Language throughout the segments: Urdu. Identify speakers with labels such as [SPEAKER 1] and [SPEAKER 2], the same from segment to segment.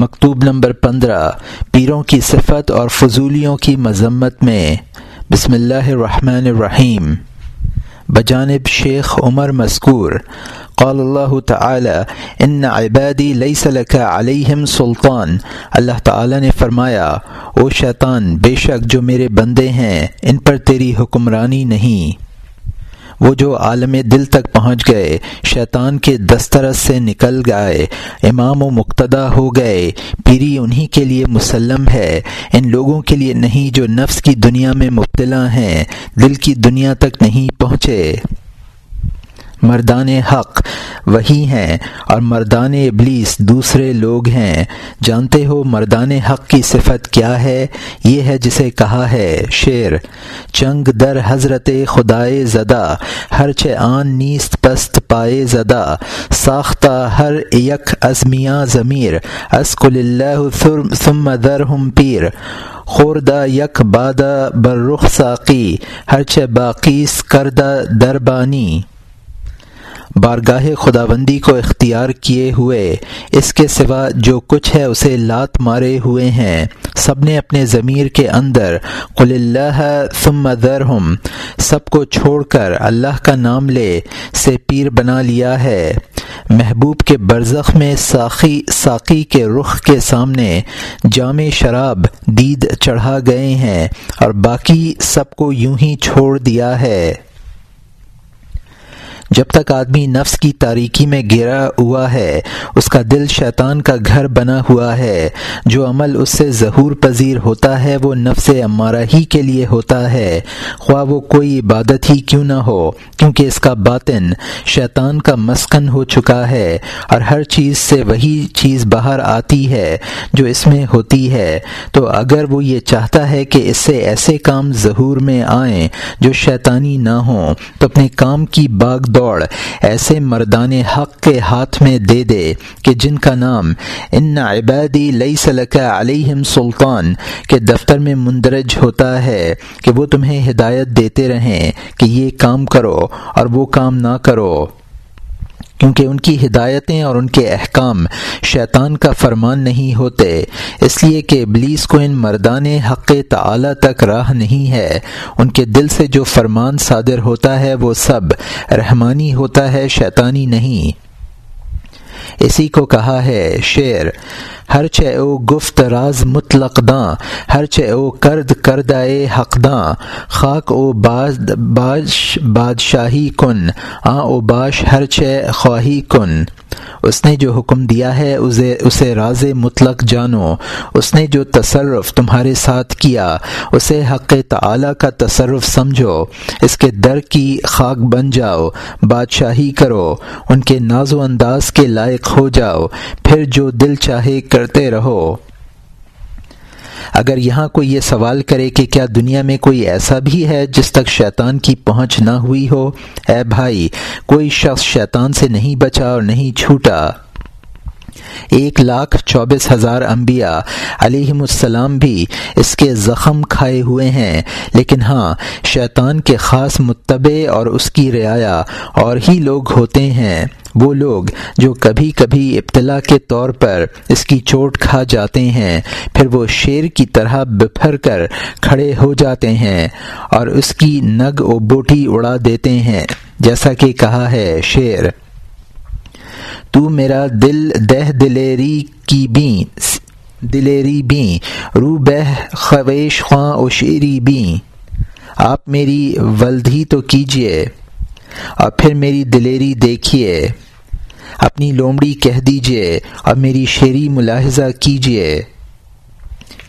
[SPEAKER 1] مکتوب نمبر پندرہ، پیروں کی صفت اور فضولیوں کی مذمت میں۔ بسم اللہ الرحمن الرحیم۔ بجانب شیخ عمر مذکور، قال اللہ تعالی، ان عبادی لیس لك علیہم سلطان اللہ تعالی نے فرمایا، او شیطان، بے شک جو میرے بندے ہیں، ان پر تیری حکمرانی نہیں۔ وہ جو عالم دل تک پہنچ گئے، شیطان کے دسترس سے نکل گئے، امام و مقتدا ہو گئے۔ پیری انہی کے لیے مسلم ہے۔ ان لوگوں کے لیے نہیں جو نفس کی دنیا میں مبتلا ہیں، دل کی دنیا تک نہیں پہنچے۔ مردان حق وہی ہیں اور مردان ابلیس دوسرے لوگ ہیں۔ جانتے ہو مردان حق کی صفت کیا ہے؟ یہ ہے جسے کہا ہے شعر۔ چنگ در حضرت خدائے زدہ ہر چ آن نیست پست پائے زدہ۔ ساختہ ہر یک ازمیاں ضمیر۔ اسکل اللہ ثم در ہم پیر۔ خوردہ یک بادہ بررخ ساقی۔ ہر چ باقیس کردہ دربانی بارگاہ خداوندی کو اختیار کیے ہوئے۔ اس کے سوا جو کچھ ہے اسے لات مارے ہوئے ہیں۔ سب نے اپنے ضمیر کے اندر قل اللہ ثم ذرہم سب کو چھوڑ کر اللہ کا نام لے، سے پیر بنا لیا ہے۔ محبوب کے برزخ میں ساقی ساقی کے رخ کے سامنے جامع شراب دید چڑھا گئے ہیں اور باقی سب کو یوں ہی چھوڑ دیا ہے۔ جب تک آدمی نفس کی تاریکی میں گرا ہوا ہے، اس کا دل شیطان کا گھر بنا ہوا ہے۔ جو عمل اس سے ظہور پذیر ہوتا ہے، وہ نفس امارہ ہی کے لیے ہوتا ہے۔ خواہ وہ کوئی عبادت ہی کیوں نہ ہو، کیونکہ اس کا باطن شیطان کا مسکن ہو چکا ہے۔ اور ہر چیز سے وہی چیز باہر آتی ہے جو اس میں ہوتی ہے۔ تو اگر وہ یہ چاہتا ہے کہ اس سے ایسے کام ظہور میں آئیں جو شیطانی نہ ہوں، تو اپنے کام کی باغ دوڑ۔ ایسے مردان حق کے ہاتھ میں دے دے کہ جن کا نام، ان عبادی لئی سلک علیہم سلطان کے دفتر میں مندرج ہوتا ہے کہ وہ تمہیں ہدایت دیتے رہیں کہ یہ کام کرو اور وہ کام نہ کرو۔ کیونکہ ان کی ہدایتیں اور ان کے احکام شیطان کا فرمان نہیں ہوتے، اس لیے کہ ابلیس کو ان مردان حق تعلیٰ تک راہ نہیں ہے۔ ان کے دل سے جو فرمان صادر ہوتا ہے، وہ سب رحمانی ہوتا ہے، شیطانی نہیں۔ اسی کو کہا ہے شعر ہر چ او گفت راز مطلق داں، ہر چ او کرد کردائے حق داں۔ خاک او باش، بادشاہی کن آ او باش ہر چ خواہی کن۔ اس نے جو حکم دیا ہے، اسے اسے راز مطلق جانو۔ اس نے جو تصرف تمہارے ساتھ کیا، اسے حق تعلیٰ کا تصرف سمجھو۔ اس کے در کی خاک بن جاؤ، بادشاہی کرو۔ ان کے ناز و انداز کے لائق ہو جاؤ۔ پھر جو دل چاہے کرتے رہو۔ اگر یہاں کوئی یہ سوال کرے کہ کیا دنیا میں کوئی ایسا بھی ہے جس تک شیطان کی پہنچ نہ ہوئی ہو؟ اے بھائی، کوئی شخص شیطان سے نہیں بچا اور نہیں چھوٹا۔ ایک لاکھ چوبیس ہزار انبیاء علیہم السلام بھی اس کے زخم کھائے ہوئے ہیں۔ لیکن ہاں شیطان کے خاص متبع اور اس کی رعایا اور ہی لوگ ہوتے ہیں۔ وہ لوگ جو کبھی کبھی ابتلا کے طور پر اس کی چوٹ کھا جاتے ہیں، پھر وہ شیر کی طرح بپھر کر کھڑے ہو جاتے ہیں اور اس کی نگ و بوٹی اڑا دیتے ہیں۔ جیسا کہ کہا ہے شیر۔ تو میرا دل دہ دلیری کی بیں دلیری بیں رو بہ خویش خواں و شیری بیں آپ میری ولدھی تو کیجیے اور پھر میری دلیری دیکھیے اپنی لومڑی کہہ دیجیے اور میری شیری ملاحظہ کیجیے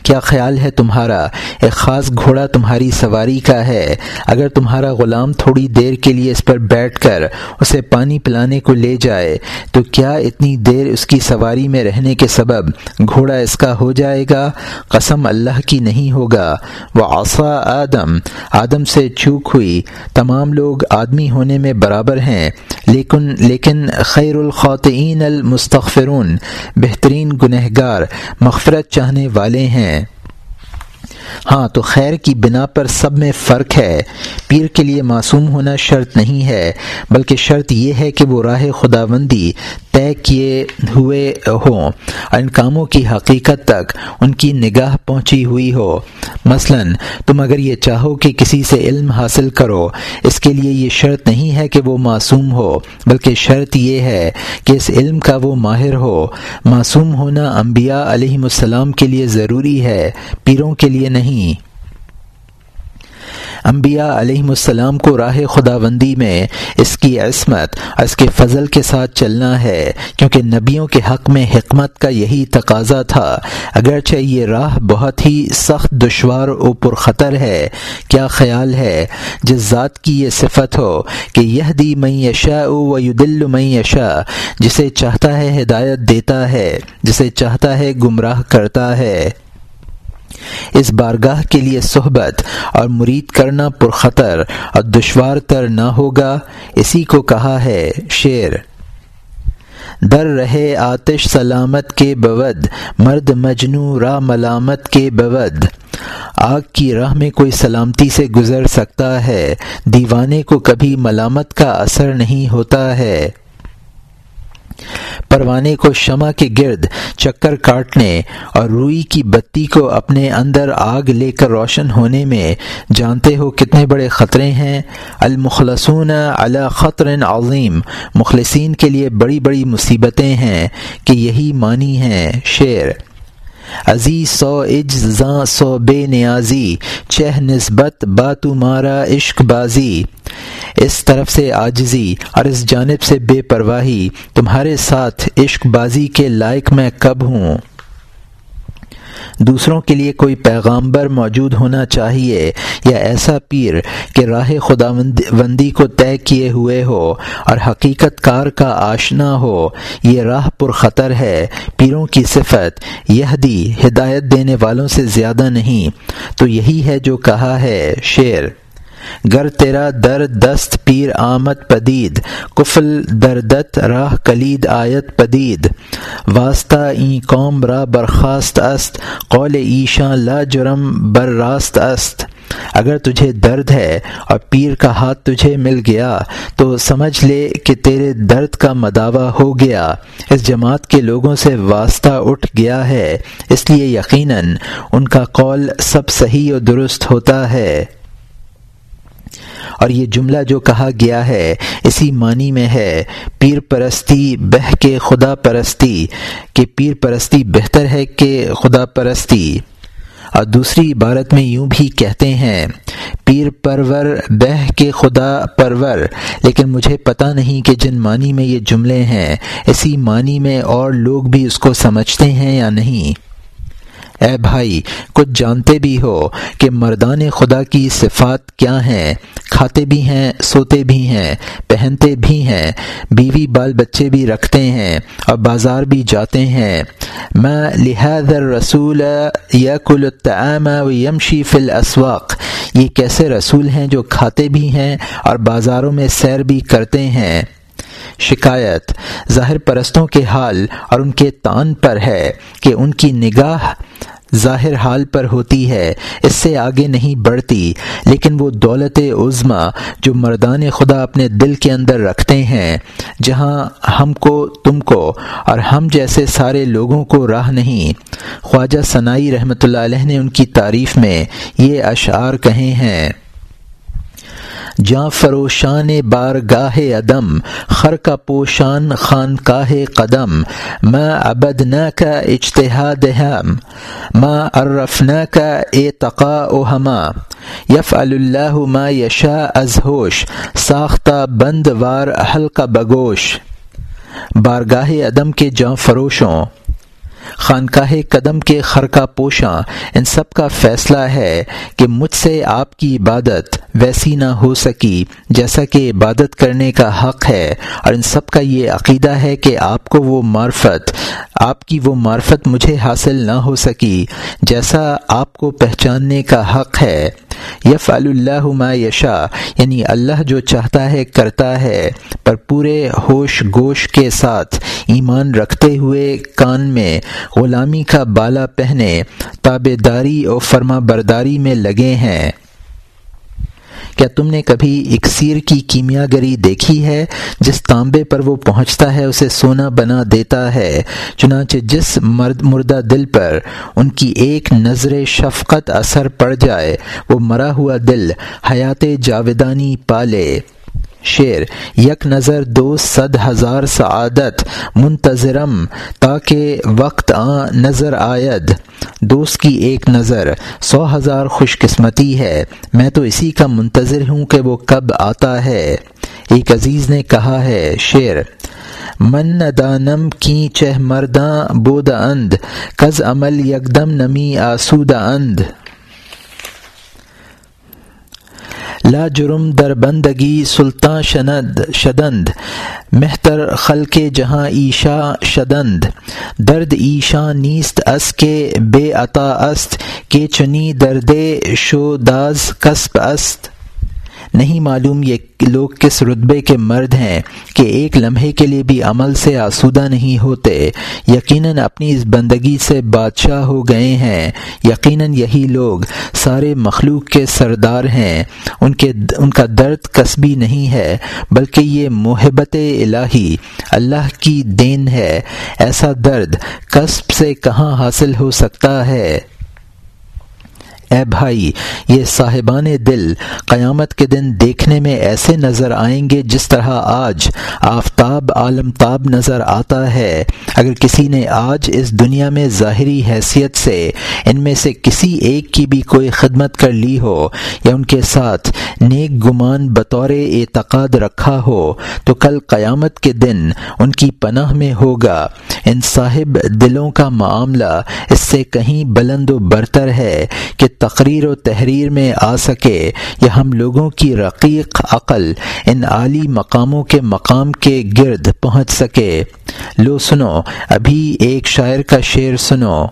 [SPEAKER 1] کیا خیال ہے تمہارا؟ ایک خاص گھوڑا تمہاری سواری کا ہے۔ اگر تمہارا غلام تھوڑی دیر کے لیے اس پر بیٹھ کر اسے پانی پلانے کو لے جائے، تو کیا اتنی دیر اس کی سواری میں رہنے کے سبب گھوڑا اس کا ہو جائے گا؟ قسم اللہ کی نہیں ہوگا۔ وہ آسا آدم۔ آدم سے چوک ہوئی۔ تمام لوگ آدمی ہونے میں برابر ہیں۔ لیکن لیکن خیر الخواتین المستغفرون، بہترین گنہگار، مغفرت چاہنے والے ہیں۔ ہاں تو خیر کی بنا پر سب میں فرق ہے۔ پیر کے لیے معصوم ہونا شرط نہیں ہے، بلکہ شرط یہ ہے کہ وہ راہ خداوندی طے کیے ہوئے ہوں۔ اور ان کاموں کی حقیقت تک ان کی نگاہ پہنچی ہوئی ہو۔ مثلا، تم اگر یہ چاہو کہ کسی سے علم حاصل کرو، اس کے لیے یہ شرط نہیں ہے کہ وہ معصوم ہو، بلکہ شرط یہ ہے کہ اس علم کا وہ ماہر ہو۔ معصوم ہونا انبیاء علیہ السلام کے لیے ضروری ہے، پیروں کے لیے نہیں۔ انبیاء علیہ السلام کو راہ خدا بندی میں اس کی عصمت اور اس کے فضل کے ساتھ چلنا ہے، کیونکہ نبیوں کے حق میں حکمت کا یہی تقاضا تھا۔ اگرچہ یہ راہ بہت ہی سخت دشوار و پرخطر ہے، کیا خیال ہے؟ جس ذات کی یہ صفت ہو کہ یہ دی میں یشا و دل میں یشا جسے چاہتا ہے ہدایت دیتا ہے، جسے چاہتا ہے گمراہ کرتا ہے۔ اس بارگاہ کے لیے صحبت اور مرید کرنا پرخطر اور دشوار تر نہ ہوگا، اسی کو کہا ہے شعر۔ در رہے آتش سلامت کے بود، مرد مجنو را ملامت کے بود۔ آگ کی راہ میں کوئی سلامتی سے گزر سکتا ہے، دیوانے کو کبھی ملامت کا اثر نہیں ہوتا ہے۔ پروانے کو شمع کے گرد چکر کاٹنے اور روئی کی بتی کو اپنے اندر آگ لے کر روشن ہونے میں جانتے ہو کتنے بڑے خطرے ہیں؟ المخلصون علی خطر عظیم۔ مخلصین کے لیے بڑی بڑی مصیبتیں ہیں کہ یہی معنی ہیں شعر۔ عزی سو اجزاں سو بے نیازی۔ چہ نسبت با تمہارا عشق بازی۔ اس طرف سے آجزی اور اس جانب سے بے پرواہی تمہارے ساتھ عشق بازی کے لائق میں کب ہوں۔ دوسروں کے لیے کوئی پیغامبر موجود ہونا چاہیے یا ایسا پیر کہ راہ خدا وندی کو طے کیے ہوئے ہو اور حقیقت کار کا آشنا ہو۔ یہ راہ پر خطر ہے۔ پیروں کی صفت یہ دی ہدایت دینے والوں سے زیادہ نہیں۔ تو یہی ہے جو کہا ہے شعر۔ گر تیرا در دست پیر آمد پدید، کفل دردت راہ کلید آیت پدید۔ واسطہ این قوم را برخاست است، قول ایشاں لا جرم بر راست است۔ اگر تجھے درد ہے اور پیر کا ہاتھ تجھے مل گیا، تو سمجھ لے کہ تیرے درد کا مداوع ہو گیا۔ اس جماعت کے لوگوں سے واسطہ اٹھ گیا ہے، اس لیے یقیناً ان کا قول سب صحیح و درست ہوتا ہے۔ اور یہ جملہ جو کہا گیا ہے، اسی معنی میں ہے، پیر پرستی بہ کے خدا پرستی، کہ پیر پرستی بہتر ہے کہ خدا پرستی۔ اور دوسری عبارت میں یوں بھی کہتے ہیں، پیر پرور بہ کے خدا پرور۔ لیکن مجھے پتہ نہیں کہ جن معنی میں یہ جملے ہیں، اسی معنی میں اور لوگ بھی اس کو سمجھتے ہیں یا نہیں۔ اے بھائی، کچھ جانتے بھی ہو کہ مردان خدا کی صفات کیا ہیں؟ کھاتے بھی ہیں، سوتے بھی ہیں، پہنتے بھی ہیں، بیوی بال بچے بھی رکھتے ہیں اور بازار بھی جاتے ہیں۔ میں لہذا رسول یا کل الطعام و یمشی فل اسواق یہ کیسے رسول ہیں جو کھاتے بھی ہیں اور بازاروں میں سیر بھی کرتے ہیں؟ شکایت ظاہر پرستوں کے حال اور ان کے تان پر ہے کہ ان کی نگاہ ظاہر حال پر ہوتی ہے، اس سے آگے نہیں بڑھتی۔ لیکن وہ دولت عظما جو مردان خدا اپنے دل کے اندر رکھتے ہیں، جہاں ہم کو، تم کو اور ہم جیسے سارے لوگوں کو راہ نہیں۔ خواجہ ثنائی رحمۃ اللہ علیہ نے ان کی تعریف میں یہ اشعار کہے ہیں۔ جاں فروشان بار گاہ عدم، خر کا پوشان خان کاہ قدم میں ابد نہ کا اجتہاد ہم ماں ارف نہ کا اے تقا او ہما یف اللہ ما یشا از ہوش، ساختہ بند وار حلقہ بگوش۔ بارگاہ عدم کے جاں فروشوں خانقاہ قدم کے خرقہ پوشاں، ان سب کا فیصلہ ہے کہ مجھ سے آپ کی عبادت ویسی نہ ہو سکی، جیسا کہ عبادت کرنے کا حق ہے۔ اور ان سب کا یہ عقیدہ ہے کہ آپ کو وہ معرفت، آپ کی وہ معرفت مجھے حاصل نہ ہو سکی، جیسا آپ کو پہچاننے کا حق ہے۔ یف اللہ ما یشا یعنی اللہ جو چاہتا ہے، کرتا ہے۔ پر پورے ہوش گوش کے ساتھ ایمان رکھتے ہوئے کان میں غلامی کا بالا پہنے تابے داری اور فرما برداری میں لگے ہیں۔ کیا تم نے کبھی اکثیر کی کیمیا گری دیکھی ہے؟ جس تانبے پر وہ پہنچتا ہے، اسے سونا بنا دیتا ہے۔ چنانچہ جس مرد مردہ دل پر ان کی ایک نظر شفقت اثر پڑ جائے، وہ مرا ہوا دل حیات جاویدانی پالے۔ شعر، یک نظر دو صد ہزار سعادت، منتظرم تاکہ وقت آ نظر آید۔ دوست کی ایک نظر، سو ہزار خوش قسمتی ہے۔ میں تو اسی کا منتظر ہوں کہ وہ کب آتا ہے۔ ایک عزیز نے کہا ہے، شعر، من دانم کی چہ مرداں بود اند کز عمل یکدم نمی آسود اند لا جرم در بندگی سلطان شند شدند. مہتر خلق جہاں ایشا شدند. درد ایشا نیست اس کے بے عطا است کے چنی درد شو داز کسب است. نہیں معلوم یہ لوگ کس رتبے کے مرد ہیں کہ ایک لمحے کے لیے بھی عمل سے آسودہ نہیں ہوتے۔ یقیناً اپنی اس بندگی سے بادشاہ ہو گئے ہیں۔ یقیناً یہی لوگ سارے مخلوق کے سردار ہیں۔ ان کے ان کا درد قصبی نہیں ہے، بلکہ یہ محبت الہی، اللہ کی دین ہے۔ ایسا درد قصب سے کہاں حاصل ہو سکتا ہے؟ اے بھائی، یہ صاحبان دل قیامت کے دن دیکھنے میں ایسے نظر آئیں گے جس طرح آج آفتاب عالم تاب نظر آتا ہے۔ اگر کسی نے آج اس دنیا میں ظاہری حیثیت سے ان میں سے کسی ایک کی بھی کوئی خدمت کر لی ہو یا ان کے ساتھ نیک گمان بطور اعتقاد رکھا ہو، تو کل قیامت کے دن ان کی پناہ میں ہوگا۔ ان صاحب دلوں کا معاملہ اس سے کہیں بلند و برتر ہے کہ تقریر و تحریر میں آ سکے یا ہم لوگوں کی رقیق عقل ان عالی مقاموں کے مقام کے گرد پہنچ سکے۔ لو سنو، ابھی ایک شاعر کا شعر سنو۔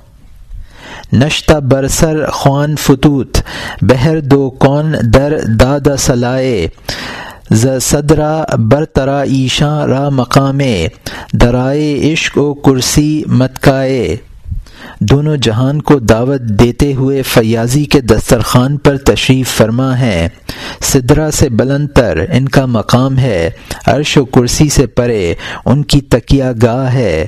[SPEAKER 1] نشتہ برسر خوان فتوت، بہر دو کون در دادا سلائے۔ ز صدرا برترا ایشاں را مقام درائے عشق و کرسی متکائے۔ دونوں جہان کو دعوت دیتے ہوئے فیاضی کے دسترخوان پر تشریف فرما ہے۔ سدرا سے بلند تر ان کا مقام ہے۔ عرش و کرسی سے پرے ان کی تکیہ گاہ ہے۔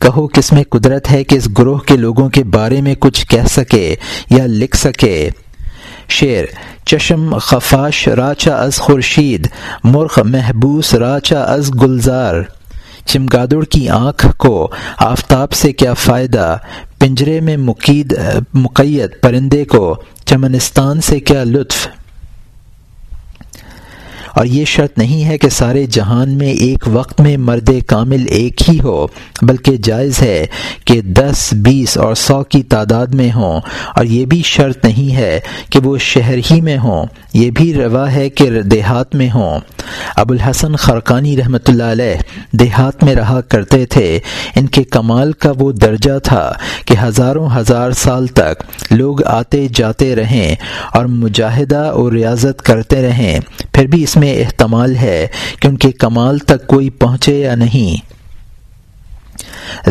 [SPEAKER 1] کہو، کس میں قدرت ہے کہ اس گروہ کے لوگوں کے بارے میں کچھ کہہ سکے یا لکھ سکے؟ شعر، چشم خفاش راچا از خورشید مرخ محبوس راچا از گلزار۔ چمگادڑ کی آنکھ کو آفتاب سے کیا فائدہ؟ پنجرے میں مقید مقید پرندے کو چمنستان سے کیا لطف؟ اور یہ شرط نہیں ہے کہ سارے جہان میں ایک وقت میں مرد کامل ایک ہی ہو، بلکہ جائز ہے کہ دس، بیس اور سو کی تعداد میں ہوں۔ اور یہ بھی شرط نہیں ہے کہ وہ شہر ہی میں ہوں، یہ بھی روا ہے کہ دیہات میں ہوں۔ ابو الحسن خرقانی رحمۃ اللہ علیہ دیہات میں رہا کرتے تھے۔ ان کے کمال کا وہ درجہ تھا کہ ہزاروں ہزار سال تک لوگ آتے جاتے رہیں اور مجاہدہ اور ریاضت کرتے رہیں۔ پھر بھی اس میں احتمال ہے کہ ان کے کمال تک کوئی پہنچے یا نہیں۔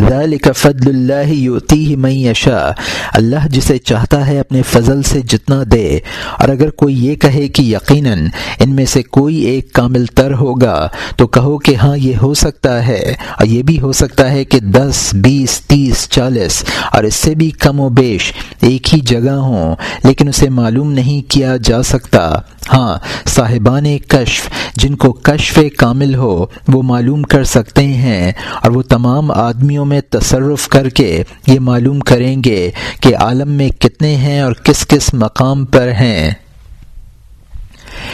[SPEAKER 1] ذالک فضل اللہ یوتی من یشاء۔ اللہ جسے چاہتا ہے اپنے فضل سے جتنا دے۔ اور اگر کوئی یہ کہے کہ یقیناً ان میں سے کوئی ایک کامل تر ہوگا، تو کہو کہ ہاں یہ ہو سکتا ہے۔ اور یہ بھی ہو سکتا ہے کہ دس، بیس، تیس، چالیس، اور اس سے بھی کم و بیش ایک ہی جگہ ہوں، لیکن اسے معلوم نہیں کیا جا سکتا۔ ہاں صاحبان کشف، جن کو کشف کامل ہو، وہ معلوم کر سکتے ہیں، اور وہ تمام آدمیوں میں تصرف کر کے یہ معلوم کریں گے کہ عالم میں کتنے ہیں اور کس کس مقام پر ہیں۔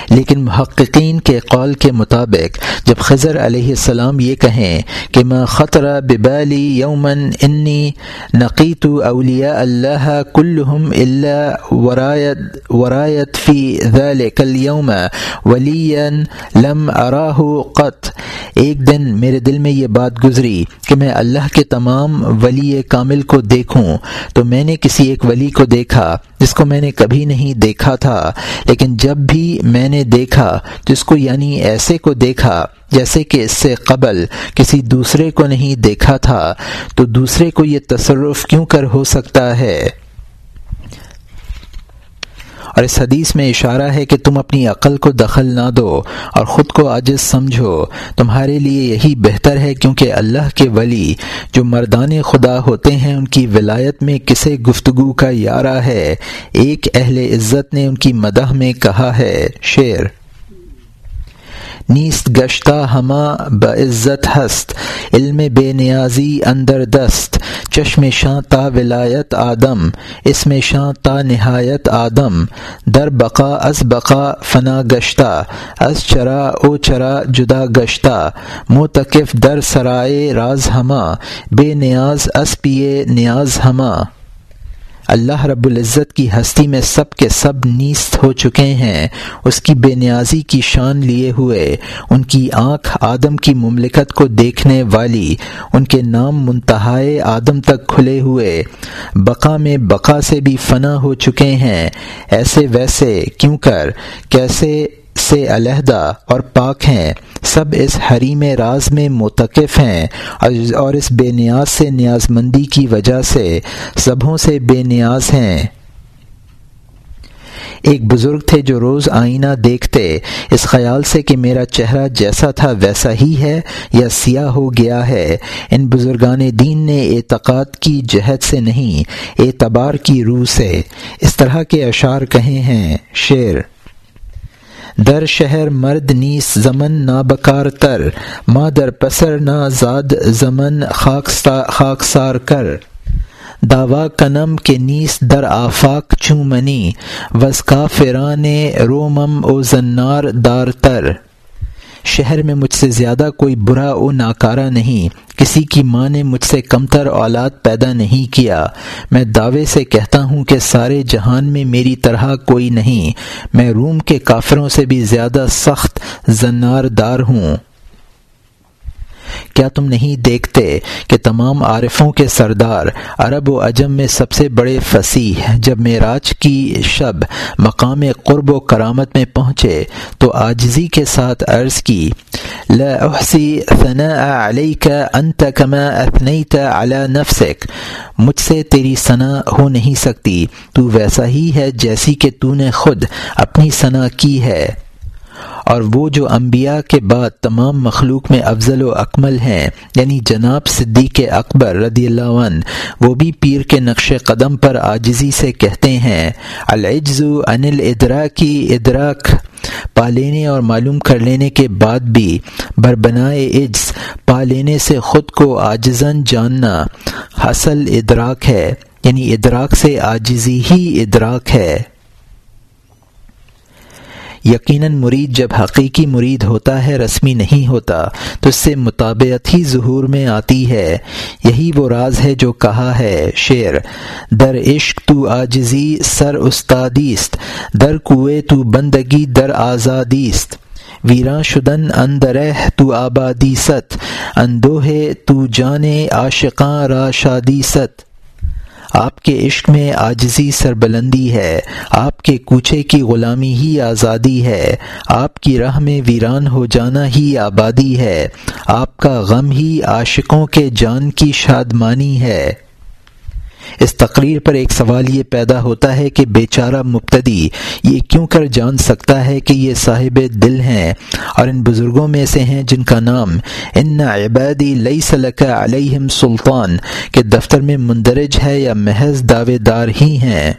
[SPEAKER 1] لیکن محققین کے قول کے مطابق جب خضر علیہ السلام یہ کہیں کہ میں خطرہ ببالی یومن انی نقیت اولیاء اللہ کلہم اللہ ورایت ورایت فی ذلك اليوم ولیا لم اراہ قط۔ ایک دن میرے دل میں یہ بات گزری کہ میں اللہ کے تمام ولی کامل کو دیکھوں تو میں نے کسی ایک ولی کو دیکھا جس کو میں نے کبھی نہیں دیکھا تھا، لیکن جب بھی میں نے دیکھا، جس کو یعنی ایسے کو دیکھا جیسے کہ اس سے قبل کسی دوسرے کو نہیں دیکھا تھا، تو دوسرے کو یہ تصرف کیوں کر ہو سکتا ہے؟ اور اس حدیث میں اشارہ ہے کہ تم اپنی عقل کو دخل نہ دو اور خود کو عاجز سمجھو۔ تمہارے لیے یہی بہتر ہے کیونکہ اللہ کے ولی جو مردان خدا ہوتے ہیں، ان کی ولایت میں کسے گفتگو کا یارہ ہے۔ ایک اہل عزت نے ان کی مدح میں کہا ہے، شعر۔ نیست گشتہ ہما بعزت ہست، علم بے نیازی اندر دست۔ چشم شاں تا ولایت آدم اس میں شاں تا نہایت آدم۔ در بقا از بقا فنا گشتہ از چرا او چرا جدا گشتہ موتقف در سرائے راز ہما، بے نیاز اس پیے نیاز ہما۔ اللہ رب العزت کی ہستی میں سب کے سب نیست ہو چکے ہیں۔ اس کی بے نیازی کی شان لیے ہوئے، ان کی آنکھ آدم کی مملکت کو دیکھنے والی، ان کے نام منتہائے آدم تک کھلے ہوئے۔ بقا میں بقا سے بھی فنا ہو چکے ہیں۔ ایسے ویسے کیوں کر؟ کیسے سے علیحدہ اور پاک ہیں۔ سب اس حریم راز میں متقف ہیں اور اس بے نیاز سے نیاز مندی کی وجہ سے سبوں سے بے نیاز ہیں۔ ایک بزرگ تھے جو روز آئینہ دیکھتے، اس خیال سے کہ میرا چہرہ جیسا تھا ویسا ہی ہے یا سیاہ ہو گیا ہے۔ ان بزرگان دین نے اعتقاد کی جہد سے نہیں، اعتبار کی روح سے۔ اس طرح کے اشعار کہے ہیں شعر۔ در شہر مرد نیس زمن نا بکار تر ماں در پسر نا زاد زمن خاکسار کر۔ داوا کنم کے نیس در آفاق چومنی وز کا فران رومم او زنار دار تر۔ شہر میں مجھ سے زیادہ کوئی برا و ناکارہ نہیں، کسی کی ماں نے مجھ سے کمتر اولاد پیدا نہیں کیا۔ میں دعوے سے کہتا ہوں کہ سارے جہان میں میری طرح کوئی نہیں۔ میں روم کے کافروں سے بھی زیادہ سخت زنار دار ہوں۔ کیا تم نہیں دیکھتے کہ تمام عارفوں کے سردار عرب و عجم میں سب سے بڑے فصیح جب معراج کی شب مقام قرب و کرامت میں پہنچے تو آجزی کے ساتھ عرض کی لاحسی ثناء علیک انت کما اثنیت علی نفسک، مجھ سے تیری ثنا ہو نہیں سکتی، تو ویسا ہی ہے جیسی کہ تو نے خود اپنی ثنا کی ہے۔ اور وہ جو انبیاء کے بعد تمام مخلوق میں افضل و اکمل ہیں یعنی جناب صدیق اکبر رضی اللہ عنہ، وہ بھی پیر کے نقش قدم پر آجزی سے کہتے ہیں، العجز انل ادرا کی ادراک، پا لینے اور معلوم کر لینے کے بعد بھی بربنائے عجز، پا لینے سے خود کو آجزن جاننا، حاصل ادراک ہے یعنی ادراک سے آجزی ہی ادراک ہے۔ یقیناً مرید جب حقیقی مرید ہوتا ہے، رسمی نہیں ہوتا، تو اس سے مطابعت ہی ظہور میں آتی ہے۔ یہی وہ راز ہے جو کہا ہے شعر، در عشق تو آجزی سر استادیست در کوئے تو بندگی در آزادیست ویراں شدن اندرہ تو آبادی ست اندوہ تو جانے عاشقاں را شادی ست۔ آپ کے عشق میں آجزی سربلندی ہے، آپ کے کوچے کی غلامی ہی آزادی ہے، آپ کی راہ میں ویران ہو جانا ہی آبادی ہے، آپ کا غم ہی عاشقوں کے جان کی شادمانی ہے۔ اس تقریر پر ایک سوال یہ پیدا ہوتا ہے کہ بیچارہ مبتدی یہ کیوں کر جان سکتا ہے کہ یہ صاحب دل ہیں اور ان بزرگوں میں سے ہیں جن کا نام ان عبادی لئی سلک علیہم سلطان کے دفتر میں مندرج ہے یا محض دعوے دار ہی ہیں۔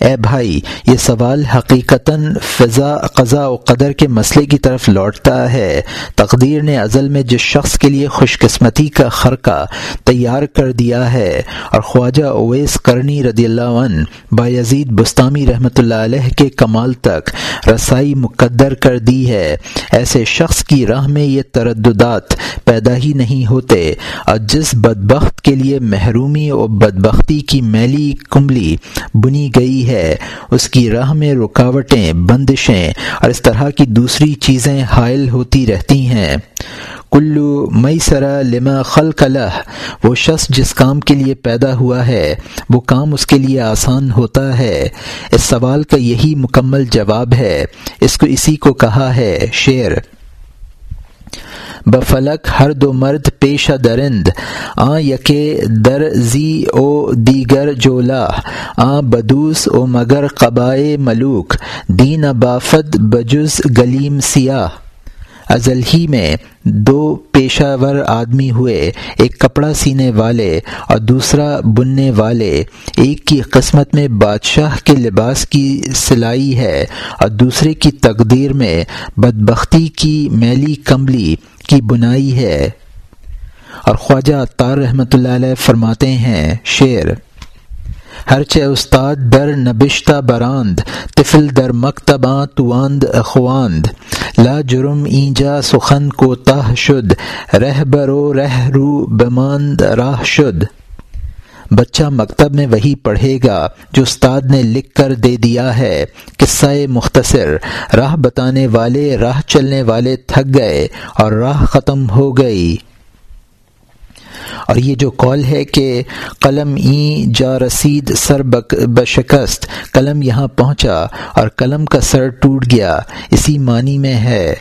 [SPEAKER 1] اے بھائی، یہ سوال حقیقتاً فضا قضا و قدر کے مسئلے کی طرف لوٹتا ہے۔ تقدیر نے ازل میں جس شخص کے لیے خوش قسمتی کا خرقہ تیار کر دیا ہے اور خواجہ اویس کرنی رضی اللہ عنہ بایزید بستانی رحمۃ اللہ علیہ کے کمال تک رسائی مقدر کر دی ہے۔ ایسے شخص کی راہ میں یہ ترددات پیدا ہی نہیں ہوتے۔ اور جس بدبخت کے لیے محرومی اور بدبختی کی میلی کملی بنی گئی ہے، اس کی راہ میں رکاوٹیں، بندشیں اور اس طرح کی دوسری چیزیں حائل ہوتی رہتی ہیں۔ کلو مئی سرا لما خل کلح وہ شخص جس کام کے لیے پیدا ہوا ہے، وہ کام اس کے لیے آسان ہوتا ہے۔ اس سوال کا یہی مکمل جواب ہے۔ اس کو اسی کو کہا ہے شعر۔ بفلک ہر دو مرد پیش درند۔ آ یکے در زی او دیگر جولا۔ آ بدوس او مگر قبائے ملوک۔ دین بافد بجز گلیم سیاہ۔ ازل ہی میں دو پیشہ ور آدمی ہوئے۔ ایک کپڑا سینے والے اور دوسرا بننے والے۔ ایک کی قسمت میں بادشاہ کے لباس کی سلائی ہے اور دوسرے کی تقدیر میں بدبختی کی میلی کملی۔ کی بنائی ہے۔ اور خواجہ تار رحمۃ اللہ علیہ فرماتے ہیں، شعر، ہرچہ استاد در نبشتہ براند، طفل در مکتباں تواند اخواند، لا جرم اینجا سخن کو تاہ شد، رہ برو رہ رو بماند راہ شد۔ بچہ مکتب میں وہی پڑھے گا جو استاد نے لکھ کر دے دیا ہے۔ قصہ مختصر، راہ بتانے والے، راہ چلنے والے تھک گئے اور راہ ختم ہو گئی۔ اور یہ جو قول ہے کہ قلم ای جا رسید سر بشکست، قلم یہاں پہنچا اور قلم کا سر ٹوٹ گیا، اسی معنی میں ہے۔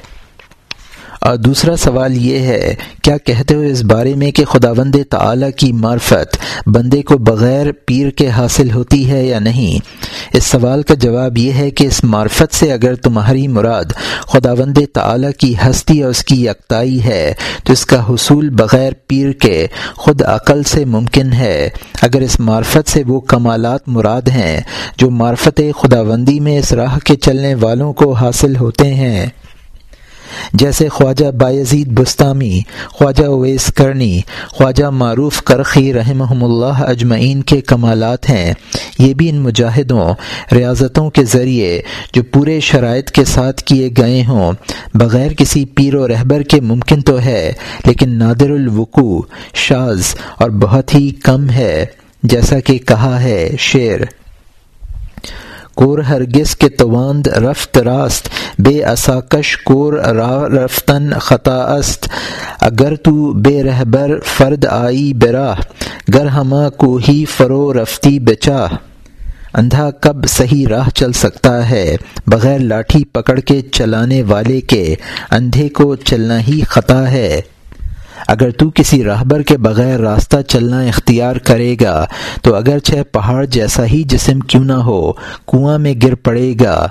[SPEAKER 1] اور دوسرا سوال یہ ہے، کیا کہتے ہو اس بارے میں کہ خدا وند تعلیٰ کی معرفت بندے کو بغیر پیر کے حاصل ہوتی ہے یا نہیں؟ اس سوال کا جواب یہ ہے کہ اس معرفت سے اگر تمہاری مراد خدا وند تعلیٰ کی ہستی اور اس کی یکتائی ہے، تو اس کا حصول بغیر پیر کے خود عقل سے ممکن ہے۔ اگر اس معرفت سے وہ کمالات مراد ہیں جو معرفت خدا بندی میں اس راہ کے چلنے والوں کو حاصل ہوتے ہیں۔ جیسے خواجہ بایزید بستامی، خواجہ اویس کرنی، خواجہ معروف کرخی رحمہم اللہ اجمعین کے کمالات ہیں۔ یہ بھی ان مجاہدوں، ریاضتوں کے ذریعے جو پورے شرائط کے ساتھ کیے گئے ہوں۔ بغیر کسی پیر و رہبر کے ممکن تو ہے، لیکن نادر الوقوع شاز اور بہت ہی کم ہے، جیسا کہ کہا ہے شعر۔ کور ہرگس کے تواند رفت راست، بے اساکش کور را رفتن خطا است۔ اگر تو بے رہبر فرد آئی براہ، گر ہما کو ہی فرو رفتی بچا اندھا کب صحیح راہ چل سکتا ہے، بغیر لاٹھی پکڑ کے چلانے والے کے۔ اندھے کو چلنا ہی خطا ہے۔ اگر تو کسی راہبر کے بغیر راستہ چلنا اختیار کرے گا، تو اگرچہ پہاڑ جیسا ہی جسم کیوں نہ ہو، کنواں میں گر پڑے گا۔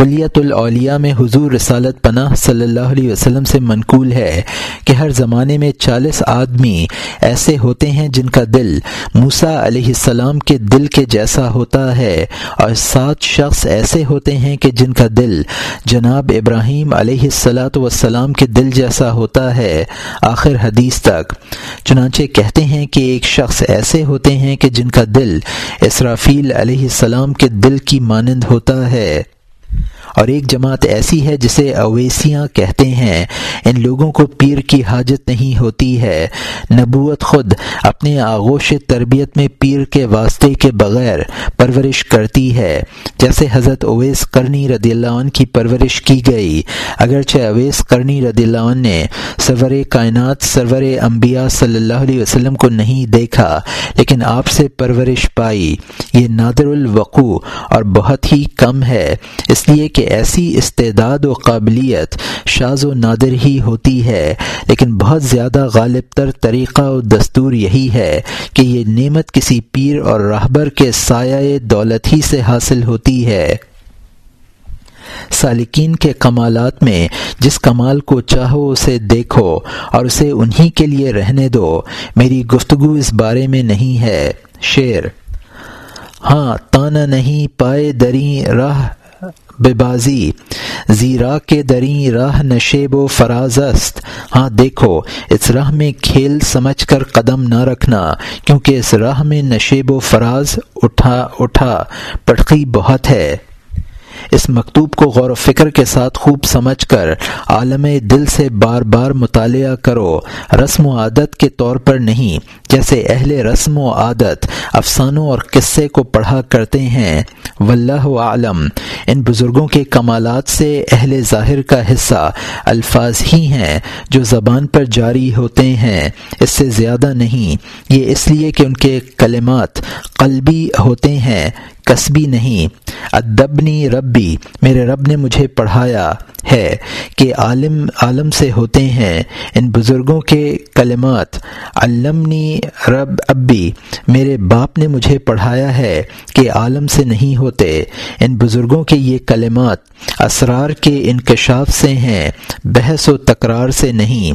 [SPEAKER 1] حلیت الاولیاء میں حضور رسالت پناہ صلی اللہ علیہ وسلم سے منقول ہے کہ ہر زمانے میں چالیس آدمی ایسے ہوتے ہیں جن کا دل موسا علیہ السلام کے دل کے جیسا ہوتا ہے اور سات شخص ایسے ہوتے ہیں کہ جن کا دل جناب ابراہیم علیہ السلاۃ وسلام کے دل جیسا ہوتا ہے۔ آخر حدیث تک۔ چنانچہ کہتے ہیں کہ ایک شخص ایسے ہوتے ہیں کہ جن کا دل اسرافیل علیہ السلام کے دل کی مانند ہوتا ہے۔ اور ایک جماعت ایسی ہے جسے اویسیاں کہتے ہیں۔ ان لوگوں کو پیر کی حاجت نہیں ہوتی ہے۔ نبوت خود اپنے آغوش تربیت میں پیر کے واسطے کے بغیر پرورش کرتی ہے۔ جیسے حضرت اویس کرنی رضی اللہ عنہ کی پرورش کی گئی۔ اگرچہ اویس کرنی رضی اللہ عنہ نے سرور کائنات، سرور انبیاء صلی اللہ علیہ وسلم کو نہیں دیکھا، لیکن آپ سے پرورش پائی۔ یہ نادر الوقوع اور بہت ہی کم ہے۔ اس لیے کہ ایسی استعداد و قابلیت شاز و نادر ہی ہوتی ہے، لیکن بہت زیادہ غالب تر طریقہ و دستور یہی ہے کہ یہ نعمت کسی پیر اور راہبر کے سایہ دولت ہی سے حاصل ہوتی ہے۔ سالکین کے کمالات میں جس کمال کو چاہو اسے دیکھو اور اسے انہی کے لیے رہنے دو۔ میری گفتگو اس بارے میں نہیں ہے۔ شعر ہاں تانا نہیں، پائے دری راہ بے بازی۔ زیرا کے دریں راہ نشیب و فراز است۔ ہاں دیکھو، اس راہ میں کھیل سمجھ کر قدم نہ رکھنا، کیونکہ اس راہ میں نشیب و فراز اٹھا اٹھا پٹکی بہت ہے۔ اس مکتوب کو غور و فکر کے ساتھ خوب سمجھ کر عالم دل سے بار بار مطالعہ کرو۔ رسم و عادت کے طور پر نہیں، جیسے اہل رسم و عادت افسانوں اور قصے کو پڑھا کرتے ہیں۔ واللہ عالم ان بزرگوں کے کمالات سے اہل ظاہر کا حصہ الفاظ ہی ہیں جو زبان پر جاری ہوتے ہیں۔ اس سے زیادہ نہیں، یہ اس لیے کہ ان کے کلمات قلبی ہوتے ہیں۔ قصبی نہیں۔ ادبنی ربی، میرے رب نے مجھے پڑھایا ہے کہ عالم عالم سے ہوتے ہیں ان بزرگوں کے کلمات۔ علمنی رب ابی، میرے باپ نے مجھے پڑھایا ہے کہ عالم سے نہیں ہوتے ان بزرگوں کے یہ کلمات۔ اسرار کے انکشاف سے ہیں، بحث و تکرار سے نہیں۔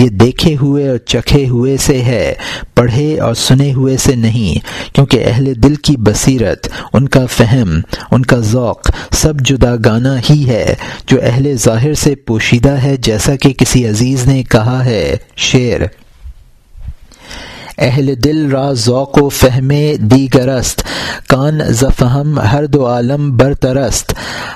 [SPEAKER 1] یہ دیکھے ہوئے اور چکھے ہوئے سے ہے، پڑھے اور سنے ہوئے سے نہیں، کیونکہ اہل دل کی بصیرت ان کا فہم، ان کا ذوق سب جدا گانا ہی ہے، جو اہل ظاہر سے پوشیدہ ہے جیسا کہ کسی عزیز نے کہا ہے، شعر۔ اہل دل را ذوق و فہم دیگرست کان زفہم، ہر دو عالم برترست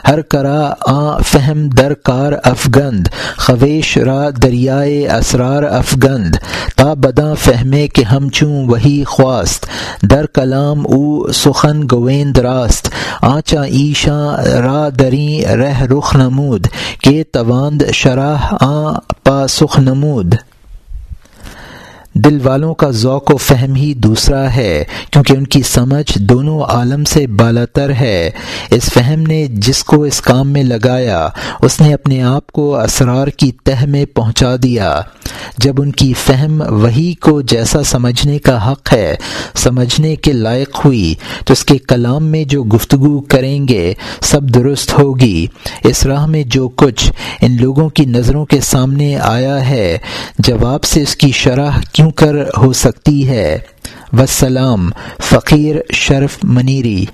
[SPEAKER 1] ہر کرا آ فہم در کار افگند۔ خویش را دریائے اسرار افگند۔ تا بداں فہمے کہ ہم چوں وہی خواست۔ در کلام او سخن گویند راست۔ آچا ایشاں را دری رہ رخ نمود۔ کہ تواند شراہ آ پا سخ نمود۔ دل والوں کا ذوق و فہم ہی دوسرا ہے، کیونکہ ان کی سمجھ دونوں عالم سے بالا تر ہے۔ اس فہم نے جس کو اس کام میں لگایا، اس نے اپنے آپ کو اسرار کی تہ میں پہنچا دیا۔ جب ان کی فہم وہی کو جیسا سمجھنے کا حق ہے، سمجھنے کے لائق ہوئی، تو اس کے کلام میں جو گفتگو کریں گے، سب درست ہوگی۔ اس راہ میں جو کچھ ان لوگوں کی نظروں کے سامنے آیا ہے، جواب سے اس کی شرح کی کیوں کر ہو سکتی ہے؟ وسلام فقیر شرف منیری۔